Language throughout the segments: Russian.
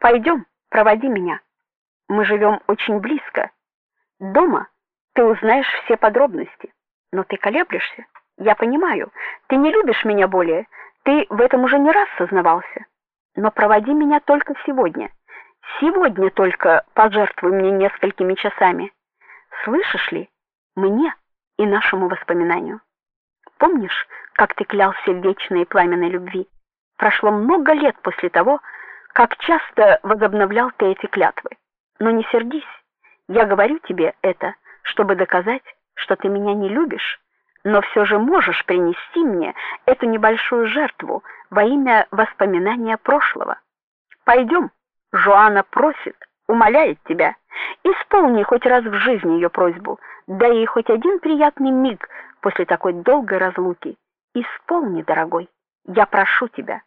Пойдем, проводи меня. Мы живем очень близко. Дома ты узнаешь все подробности. Но ты колеблешься. Я понимаю. Ты не любишь меня более. Ты в этом уже не раз сознавался. Но проводи меня только сегодня. Сегодня только пожертвуй мне несколькими часами. Слышишь ли? Мне и нашему воспоминанию. Помнишь, как ты клялся в вечной пламенной любви? Прошло много лет после того, как часто возобновлял ты эти клятвы. Но не сердись. Я говорю тебе это, чтобы доказать, что ты меня не любишь, но все же можешь принести мне эту небольшую жертву во имя воспоминания прошлого. Пойдем, Жоанна просит, умоляет тебя, исполни хоть раз в жизни ее просьбу, дай ей хоть один приятный миг после такой долгой разлуки. Исполни, дорогой. Я прошу тебя.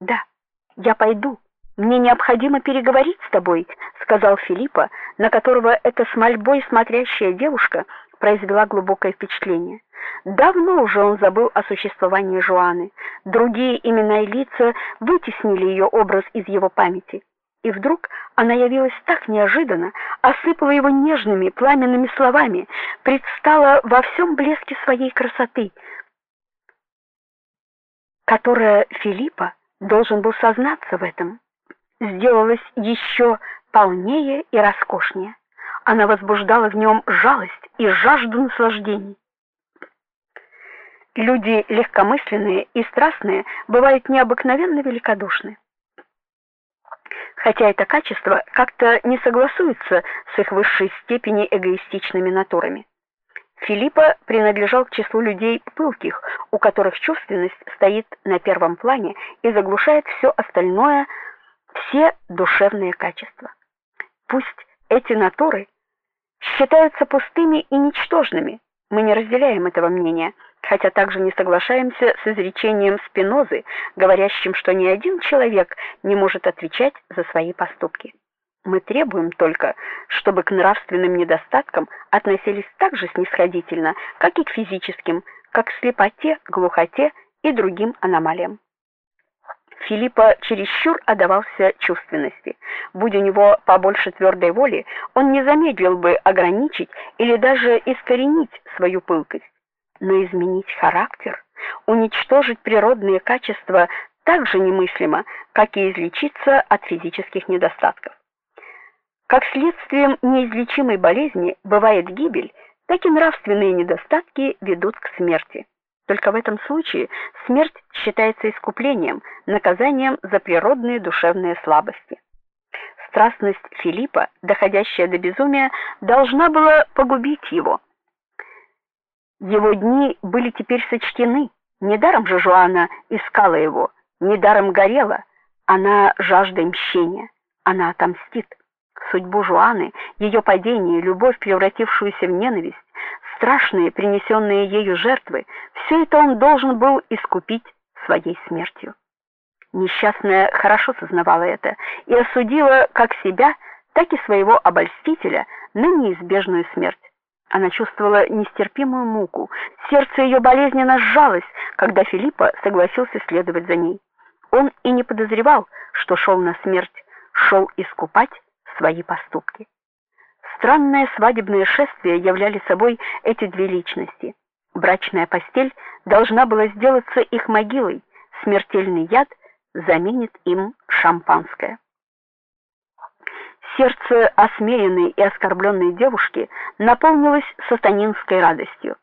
Да, я пойду. Мне необходимо переговорить с тобой, сказал Филиппа, на которого эта с мольбой смотрящая девушка произвела глубокое впечатление. Давно уже он забыл о существовании Жуаны. Другие имена и лица вытеснили ее образ из его памяти. И вдруг она явилась так неожиданно, осыпала его нежными, пламенными словами, предстала во всем блеске своей красоты, которая Филиппа должен был сознаться в этом, сделалась еще полнее и роскошнее. Она возбуждала в нем жалость и жажду наслаждений. Люди легкомысленные и страстные бывают необыкновенно великодушны. Хотя это качество как-то не согласуется с их высшей степени эгоистичными натурами. Филиппа принадлежал к числу людей пылких, у которых чувственность стоит на первом плане и заглушает все остальное, все душевные качества. Пусть эти натуры считаются пустыми и ничтожными. Мы не разделяем этого мнения, хотя также не соглашаемся с изречением Спинозы, говорящим, что ни один человек не может отвечать за свои поступки. Мы требуем только, чтобы к нравственным недостаткам относились так же снисходительно, как и к физическим, как к слепоте, глухоте и другим аномалиям. Филиппа чересчур отдавался чувственности. Будь у него побольше твердой воли, он не замедлил бы ограничить или даже искоренить свою пылкость. Но изменить характер, уничтожить природные качества так же немыслимо, как и излечиться от физических недостатков. Как следствием неизлечимой болезни бывает гибель, так и нравственные недостатки ведут к смерти. Только в этом случае смерть считается искуплением, наказанием за природные душевные слабости. Страстность Филиппа, доходящая до безумия, должна была погубить его. Его дни были теперь сочтены. Недаром же Жуана искала его, недаром горела она жаждой мщения. Она отомстит. Судьбу Жуаны, ее падение, любовь, превратившуюся в ненависть, страшные принесенные ею жертвы, все это он должен был искупить своей смертью. Несчастная хорошо сознавала это и осудила как себя, так и своего обольстителя на неизбежную смерть. Она чувствовала нестерпимую муку. Сердце ее болезненно сжалось, когда Филиппа согласился следовать за ней. Он и не подозревал, что шел на смерть, шел искупать свои поступки. Странное свадебное шествие являли собой эти две личности. Брачная постель должна была сделаться их могилой, смертельный яд заменит им шампанское. Сердце осмеянной и оскорбленной девушки наполнилось сатанинской радостью.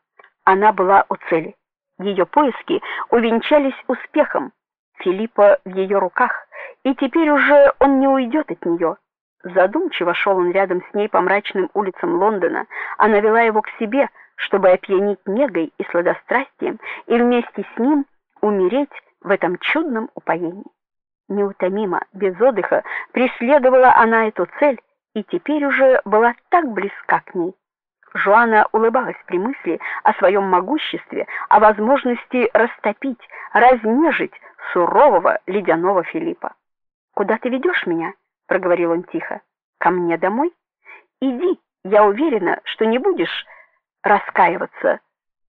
Она была у цели. Ее поиски увенчались успехом. Филиппа в ее руках, и теперь уже он не уйдет от нее. Задумчиво шел он рядом с ней по мрачным улицам Лондона. Она вела его к себе, чтобы опьянить негой и сладострастием и вместе с ним умереть в этом чудном упоении. Неутомимо, без отдыха преследовала она эту цель и теперь уже была так близка к ней. Жуана улыбалась при мысли о своем могуществе, о возможности растопить, разнежить сурового ледяного Филиппа. Куда ты ведешь меня? Проговорил он тихо. Ко мне домой? Иди, я уверена, что не будешь раскаиваться,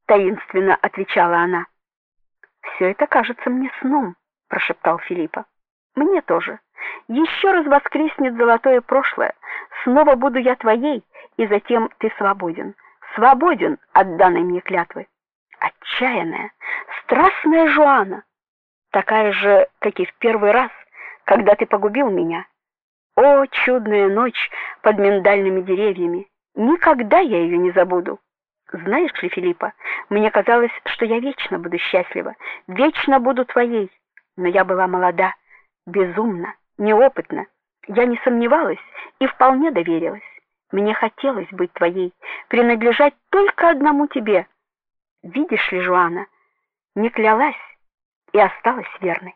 таинственно отвечала она. «Все это кажется мне сном, прошептал Филиппа. Мне тоже. Еще раз воскреснет золотое прошлое. Снова буду я твоей, и затем ты свободен. Свободен от данной мне клятвы. Отчаянная, страстная Жуана, такая же, как и в первый раз, когда ты погубил меня. О, чудная ночь под миндальными деревьями. Никогда я ее не забуду. Знаешь ли, Филиппа, мне казалось, что я вечно буду счастлива, вечно буду твоей. Но я была молода, безумна, неопытна. Я не сомневалась и вполне доверилась. Мне хотелось быть твоей, принадлежать только одному тебе. Видишь ли, Жуана, не клялась и осталась верной.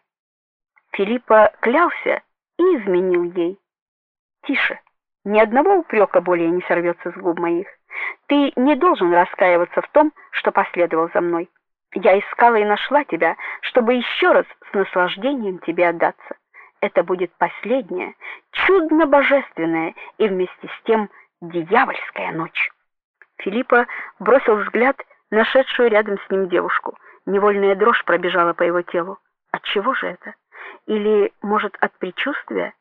Филиппа клялся и изменил ей. Тише. Ни одного упрека более не сорвется с губ моих. Ты не должен раскаиваться в том, что последовал за мной. Я искала и нашла тебя, чтобы еще раз с наслаждением тебе отдаться. Это будет последняя, чудно-божественная и вместе с тем дьявольская ночь. Филиппа бросил взгляд на шедшую рядом с ним девушку. Невольная дрожь пробежала по его телу. От чего же это? Или, может, от предчувствия?